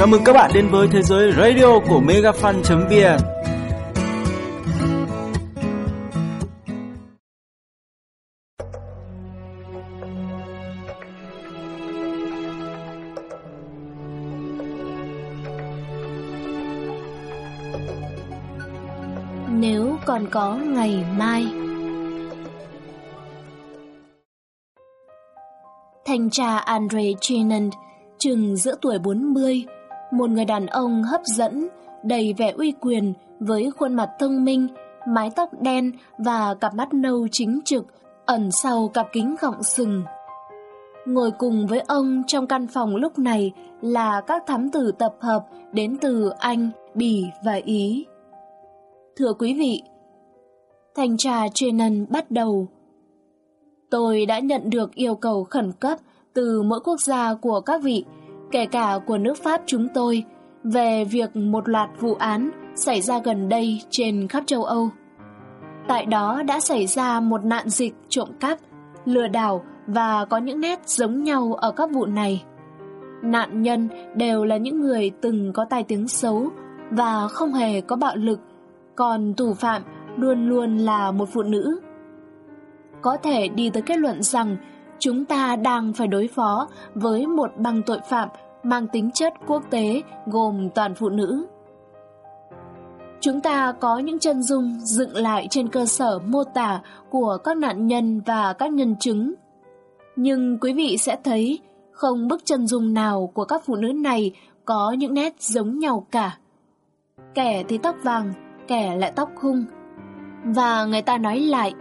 Chào mừng các bạn đến với thế giới radio của megafan.vn Nếu còn có ngày mai. Thanh tra Andre Chenand, chừng giữa tuổi 40, một người đàn ông hấp dẫn, đầy vẻ uy quyền với khuôn mặt thông minh, mái tóc đen và cặp mắt nâu chính trực ẩn sau cặp kính gọng sừng. Ngồi cùng với ông trong căn phòng lúc này là các thám tử tập hợp đến từ Anh, Bỉ và Ý. Thưa quý vị, thanh tra Trenan bắt đầu. Tôi đã nhận được yêu cầu khẩn cấp từ mỗi quốc gia của các vị, kể cả của nước Pháp chúng tôi, về việc một loạt vụ án xảy ra gần đây trên khắp châu Âu. Tại đó đã xảy ra một nạn dịch trộm cắp, lừa đảo và có những nét giống nhau ở các vụ này. Nạn nhân đều là những người từng có tai tiếng xấu và không hề có bạo lực, còn thủ phạm luôn luôn là một phụ nữ. Có thể đi tới kết luận rằng chúng ta đang phải đối phó với một băng tội phạm mang tính chất quốc tế gồm toàn phụ nữ. Chúng ta có những chân dung dựng lại trên cơ sở mô tả của các nạn nhân và các nhân chứng. Nhưng quý vị sẽ thấy không bức chân dung nào của các phụ nữ này có những nét giống nhau cả. Kẻ thì tóc vàng, kẻ lại tóc hung. Và người ta nói lại,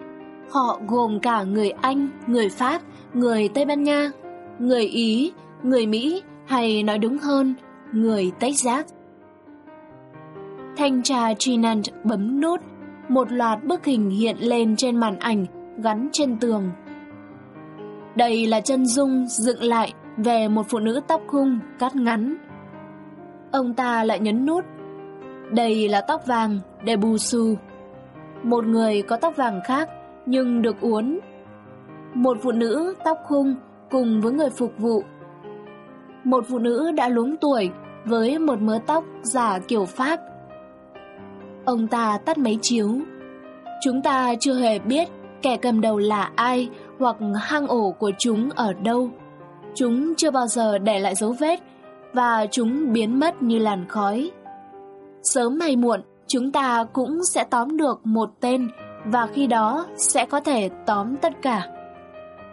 họ gồm cả người Anh, người Pháp, người Tây Ban Nha, người Ý, người Mỹ hay nói đúng hơn, người Texas. Thanh tra Trinant bấm nút, một loạt bức hình hiện lên trên màn ảnh gắn trên tường. Đây là chân dung dựng lại về một phụ nữ tóc hung cắt ngắn. Ông ta lại nhấn nút. Đây là tóc vàng debusu Một người có tóc vàng khác nhưng được uốn. Một phụ nữ tóc khung cùng với người phục vụ. Một phụ nữ đã luống tuổi với một mớ tóc giả kiểu Pháp. Ông ta tắt máy chiếu. Chúng ta chưa hề biết kẻ cầm đầu là ai hoặc hang ổ của chúng ở đâu. Chúng chưa bao giờ để lại dấu vết và chúng biến mất như làn khói. Sớm hay muộn, chúng ta cũng sẽ tóm được một tên và khi đó sẽ có thể tóm tất cả.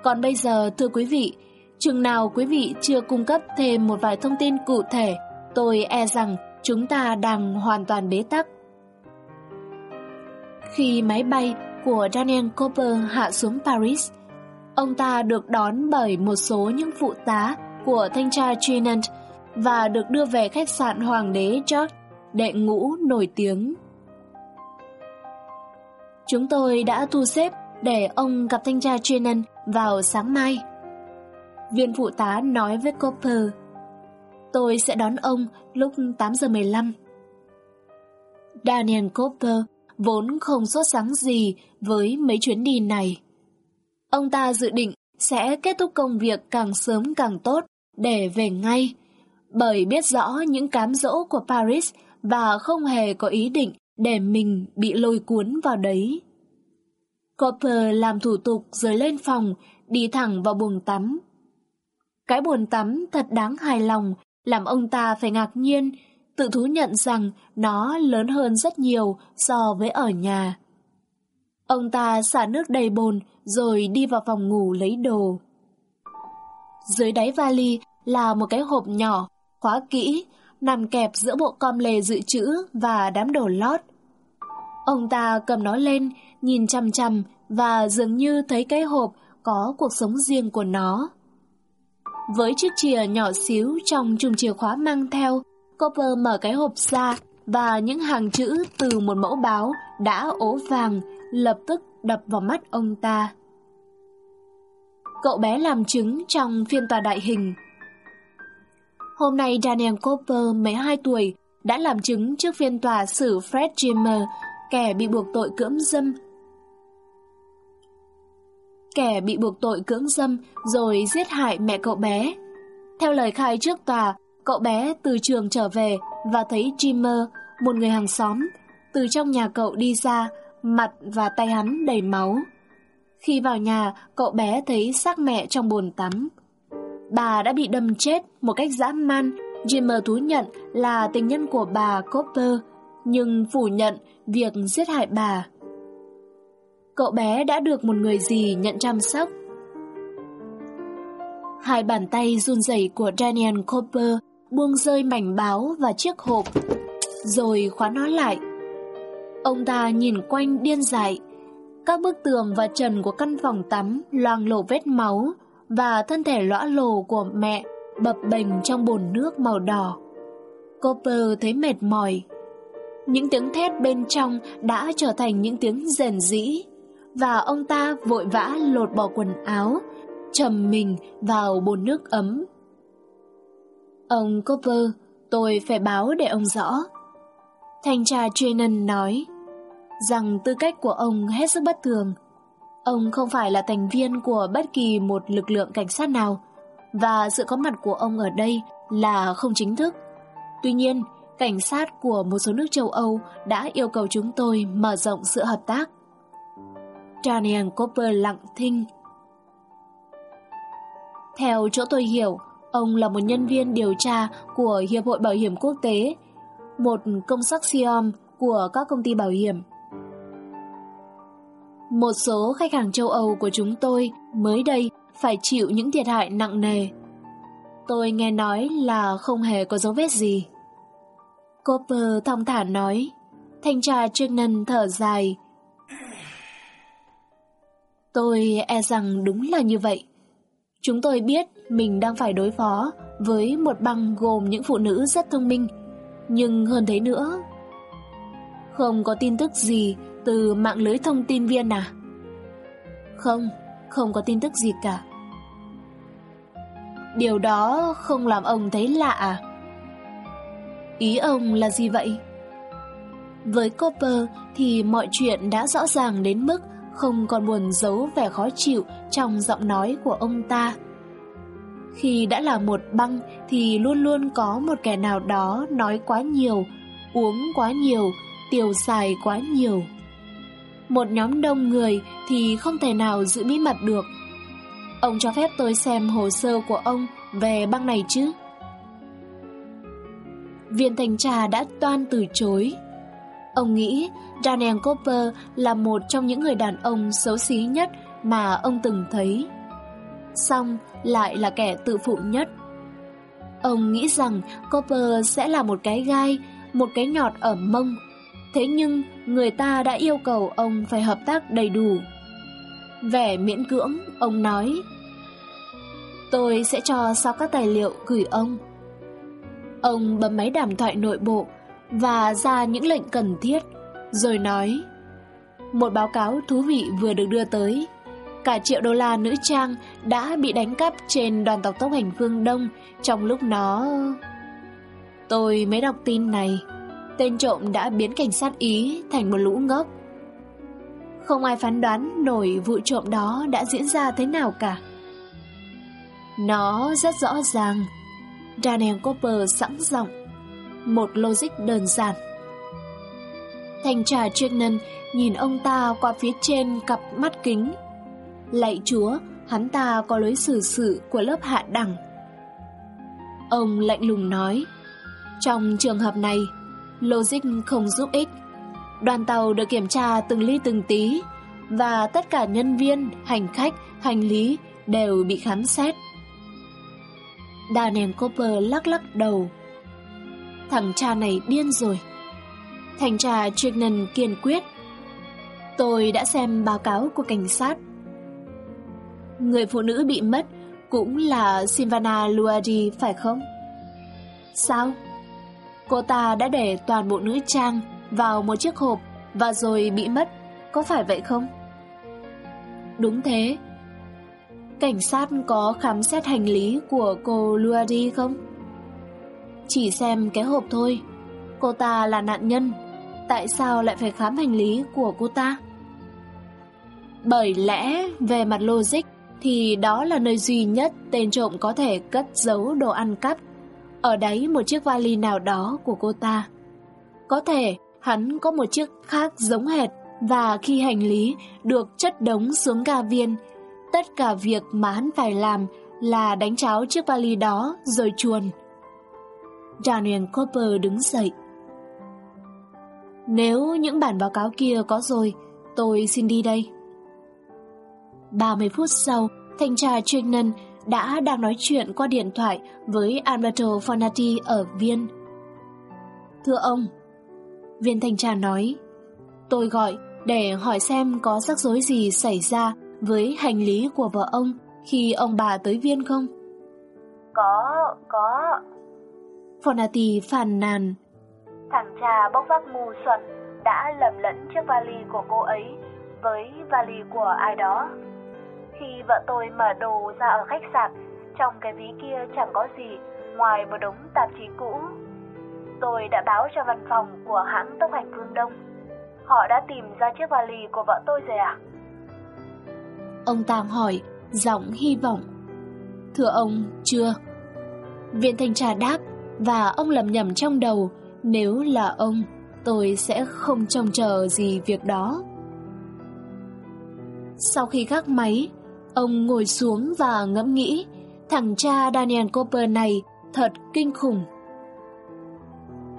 Còn bây giờ thưa quý vị, chừng nào quý vị chưa cung cấp thêm một vài thông tin cụ thể, tôi e rằng chúng ta đang hoàn toàn bế tắc. Khi máy bay của Daniel Cooper hạ xuống Paris, ông ta được đón bởi một số những phụ tá của thanh tra Trinant và được đưa về khách sạn Hoàng đế George, đệ ngũ nổi tiếng. Chúng tôi đã thu xếp để ông gặp thanh tra Trinan vào sáng mai. Viên phụ tá nói với Copper, tôi sẽ đón ông lúc 8 giờ 15. Daniel Copper vốn không sốt sáng gì với mấy chuyến đi này. Ông ta dự định sẽ kết thúc công việc càng sớm càng tốt để về ngay, bởi biết rõ những cám dỗ của Paris và không hề có ý định để mình bị lôi cuốn vào đấy. Copper làm thủ tục rồi lên phòng, đi thẳng vào buồng tắm. Cái buồn tắm thật đáng hài lòng, làm ông ta phải ngạc nhiên, tự thú nhận rằng nó lớn hơn rất nhiều so với ở nhà. Ông ta xả nước đầy bồn rồi đi vào phòng ngủ lấy đồ. Dưới đáy vali là một cái hộp nhỏ, khóa kỹ, nằm kẹp giữa bộ com lề dự trữ và đám đồ lót. Ông ta cầm nó lên, nhìn chăm chăm và dường như thấy cái hộp có cuộc sống riêng của nó. Với chiếc chìa nhỏ xíu trong chùm chìa khóa mang theo, Copper mở cái hộp ra và những hàng chữ từ một mẫu báo đã ố vàng lập tức đập vào mắt ông ta. Cậu bé làm chứng trong phiên tòa đại hình. Hôm nay Daniel Cooper, 12 tuổi, đã làm chứng trước phiên tòa xử Fred Jimmer, kẻ bị buộc tội cưỡng dâm. Kẻ bị buộc tội cưỡng dâm rồi giết hại mẹ cậu bé. Theo lời khai trước tòa, cậu bé từ trường trở về và thấy Jimmer, một người hàng xóm, từ trong nhà cậu đi ra, mặt và tay hắn đầy máu. Khi vào nhà, cậu bé thấy xác mẹ trong bồn tắm. Bà đã bị đâm chết một cách dã man. Jimmer thú nhận là tình nhân của bà Copper, nhưng phủ nhận việc giết hại bà. Cậu bé đã được một người gì nhận chăm sóc. Hai bàn tay run rẩy của Daniel Copper buông rơi mảnh báo và chiếc hộp, rồi khóa nó lại. Ông ta nhìn quanh điên dại. Các bức tường và trần của căn phòng tắm loang lổ vết máu và thân thể lõa lồ của mẹ bập bềnh trong bồn nước màu đỏ. Copper thấy mệt mỏi. Những tiếng thét bên trong đã trở thành những tiếng rền rĩ và ông ta vội vã lột bỏ quần áo, trầm mình vào bồn nước ấm. Ông Copper, tôi phải báo để ông rõ. Thanh tra Trinan nói rằng tư cách của ông hết sức bất thường. Ông không phải là thành viên của bất kỳ một lực lượng cảnh sát nào và sự có mặt của ông ở đây là không chính thức. Tuy nhiên, cảnh sát của một số nước châu Âu đã yêu cầu chúng tôi mở rộng sự hợp tác. Daniel Cooper lặng thinh. Theo chỗ tôi hiểu, ông là một nhân viên điều tra của Hiệp hội Bảo hiểm Quốc tế, một công sắc siom của các công ty bảo hiểm. Một số khách hàng châu Âu của chúng tôi mới đây phải chịu những thiệt hại nặng nề. Tôi nghe nói là không hề có dấu vết gì. Cooper thong thả nói, thanh tra Trinan thở dài. Tôi e rằng đúng là như vậy. Chúng tôi biết mình đang phải đối phó với một băng gồm những phụ nữ rất thông minh, nhưng hơn thế nữa. Không có tin tức gì từ mạng lưới thông tin viên à? Không, không có tin tức gì cả. Điều đó không làm ông thấy lạ à? Ý ông là gì vậy? Với Copper thì mọi chuyện đã rõ ràng đến mức không còn buồn giấu vẻ khó chịu trong giọng nói của ông ta. Khi đã là một băng thì luôn luôn có một kẻ nào đó nói quá nhiều, uống quá nhiều, tiêu xài quá nhiều. Một nhóm đông người thì không thể nào giữ bí mật được. Ông cho phép tôi xem hồ sơ của ông về băng này chứ? Viên thành trà đã toan từ chối. Ông nghĩ Daniel Cooper là một trong những người đàn ông xấu xí nhất mà ông từng thấy. Xong lại là kẻ tự phụ nhất. Ông nghĩ rằng Cooper sẽ là một cái gai, một cái nhọt ở mông. Thế nhưng người ta đã yêu cầu ông phải hợp tác đầy đủ. Vẻ miễn cưỡng, ông nói Tôi sẽ cho sau các tài liệu gửi ông. Ông bấm máy đàm thoại nội bộ và ra những lệnh cần thiết, rồi nói Một báo cáo thú vị vừa được đưa tới. Cả triệu đô la nữ trang đã bị đánh cắp trên đoàn tàu tốc hành phương Đông trong lúc nó... Tôi mới đọc tin này, tên trộm đã biến cảnh sát Ý thành một lũ ngốc. Không ai phán đoán nổi vụ trộm đó đã diễn ra thế nào cả. Nó rất rõ ràng. Daniel Cooper sẵn giọng. Một logic đơn giản. Thanh trà Trignan nhìn ông ta qua phía trên cặp mắt kính. Lạy chúa, hắn ta có lối xử sự của lớp hạ đẳng. Ông lạnh lùng nói, trong trường hợp này, logic không giúp ích. Đoàn tàu được kiểm tra từng ly từng tí và tất cả nhân viên, hành khách, hành lý đều bị khám xét. Daniel Cooper lắc lắc đầu. Thằng cha này điên rồi. Thành trà Trignan kiên quyết. Tôi đã xem báo cáo của cảnh sát. Người phụ nữ bị mất cũng là Silvana Luadi phải không? Sao? Cô ta đã để toàn bộ nữ trang vào một chiếc hộp và rồi bị mất, có phải vậy không? Đúng thế, Cảnh sát có khám xét hành lý của cô Luadi không? Chỉ xem cái hộp thôi. Cô ta là nạn nhân. Tại sao lại phải khám hành lý của cô ta? Bởi lẽ, về mặt logic, thì đó là nơi duy nhất tên trộm có thể cất giấu đồ ăn cắp ở đáy một chiếc vali nào đó của cô ta. Có thể hắn có một chiếc khác giống hệt và khi hành lý được chất đống xuống ga viên, tất cả việc mà hắn phải làm là đánh cháo chiếc vali đó rồi chuồn. Daniel Cooper đứng dậy. Nếu những bản báo cáo kia có rồi, tôi xin đi đây. 30 phút sau, thanh tra Trinan đã đang nói chuyện qua điện thoại với Alberto Fonati ở Viên. Thưa ông, viên thanh tra nói, tôi gọi để hỏi xem có rắc rối gì xảy ra với hành lý của vợ ông khi ông bà tới Viên không? Có, có. Fonati phàn nàn. Thằng cha bốc vác ngu xuẩn đã lầm lẫn chiếc vali của cô ấy với vali của ai đó. Khi vợ tôi mở đồ ra ở khách sạn, trong cái ví kia chẳng có gì ngoài một đống tạp chí cũ. Tôi đã báo cho văn phòng của hãng tốc hành phương Đông. Họ đã tìm ra chiếc vali của vợ tôi rồi à? Ông Tàng hỏi, giọng hy vọng. Thưa ông, chưa. Viện thanh tra đáp và ông lầm nhầm trong đầu, nếu là ông, tôi sẽ không trông chờ gì việc đó. Sau khi gác máy, Ông ngồi xuống và ngẫm nghĩ, thằng cha Daniel Cooper này thật kinh khủng.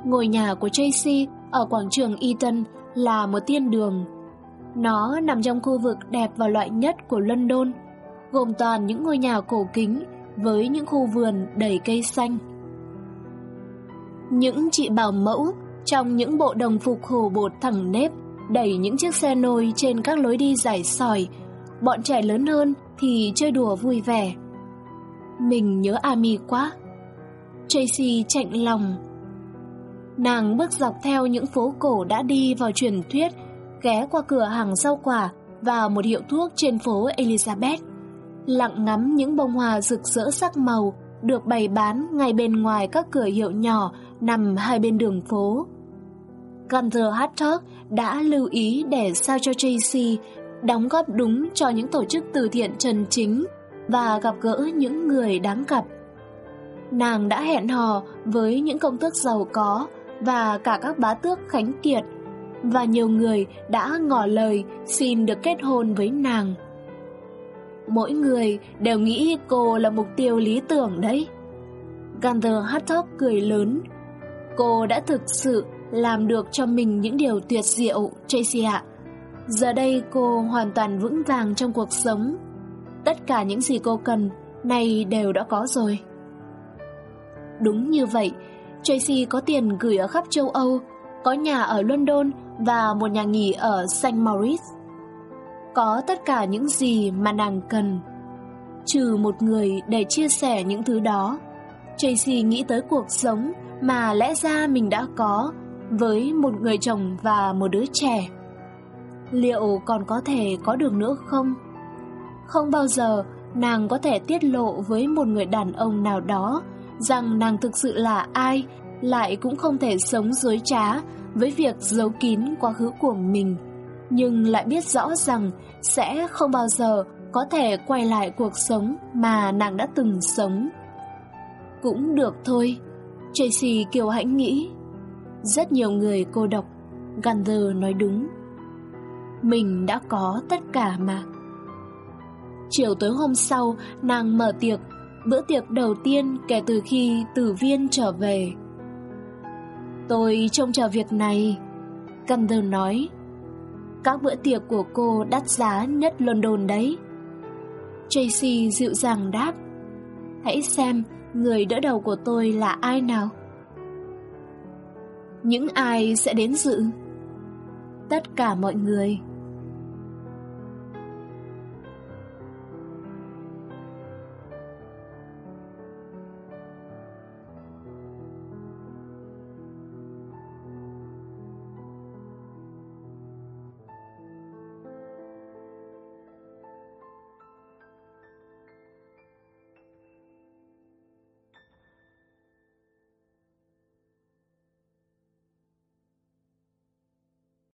Ngôi nhà của Tracy ở quảng trường Eton là một tiên đường. Nó nằm trong khu vực đẹp và loại nhất của London, gồm toàn những ngôi nhà cổ kính với những khu vườn đầy cây xanh. Những chị bảo mẫu trong những bộ đồng phục hồ bột thẳng nếp đẩy những chiếc xe nôi trên các lối đi dài sỏi. Bọn trẻ lớn hơn thì chơi đùa vui vẻ. Mình nhớ Ami quá. Tracy chạnh lòng. Nàng bước dọc theo những phố cổ đã đi vào truyền thuyết, ghé qua cửa hàng rau quả và một hiệu thuốc trên phố Elizabeth. Lặng ngắm những bông hoa rực rỡ sắc màu được bày bán ngay bên ngoài các cửa hiệu nhỏ nằm hai bên đường phố. Gunther Hattock đã lưu ý để sao cho Tracy đóng góp đúng cho những tổ chức từ thiện chân chính và gặp gỡ những người đáng gặp. Nàng đã hẹn hò với những công tước giàu có và cả các bá tước khánh kiệt và nhiều người đã ngỏ lời xin được kết hôn với nàng. Mỗi người đều nghĩ cô là mục tiêu lý tưởng đấy. Gunther Hattock cười lớn. Cô đã thực sự làm được cho mình những điều tuyệt diệu, Tracy ạ. Giờ đây cô hoàn toàn vững vàng trong cuộc sống. Tất cả những gì cô cần nay đều đã có rồi. Đúng như vậy, Tracy có tiền gửi ở khắp châu Âu, có nhà ở London và một nhà nghỉ ở St. Maurice. Có tất cả những gì mà nàng cần. Trừ một người để chia sẻ những thứ đó, Tracy nghĩ tới cuộc sống mà lẽ ra mình đã có với một người chồng và một đứa trẻ liệu còn có thể có được nữa không? Không bao giờ nàng có thể tiết lộ với một người đàn ông nào đó rằng nàng thực sự là ai, lại cũng không thể sống dối trá với việc giấu kín quá khứ của mình, nhưng lại biết rõ rằng sẽ không bao giờ có thể quay lại cuộc sống mà nàng đã từng sống. Cũng được thôi, Tracy kiều hãnh nghĩ. Rất nhiều người cô độc, Gunther nói đúng. Mình đã có tất cả mà. Chiều tối hôm sau, Nàng mở tiệc. Bữa tiệc đầu tiên kể từ khi Tử viên trở về. Tôi trông chờ việc này. Gunther nói, Các bữa tiệc của cô đắt giá nhất London đấy. Tracy dịu dàng đáp, Hãy xem người đỡ đầu của tôi là ai nào. Những ai sẽ đến dự? Tất cả mọi người.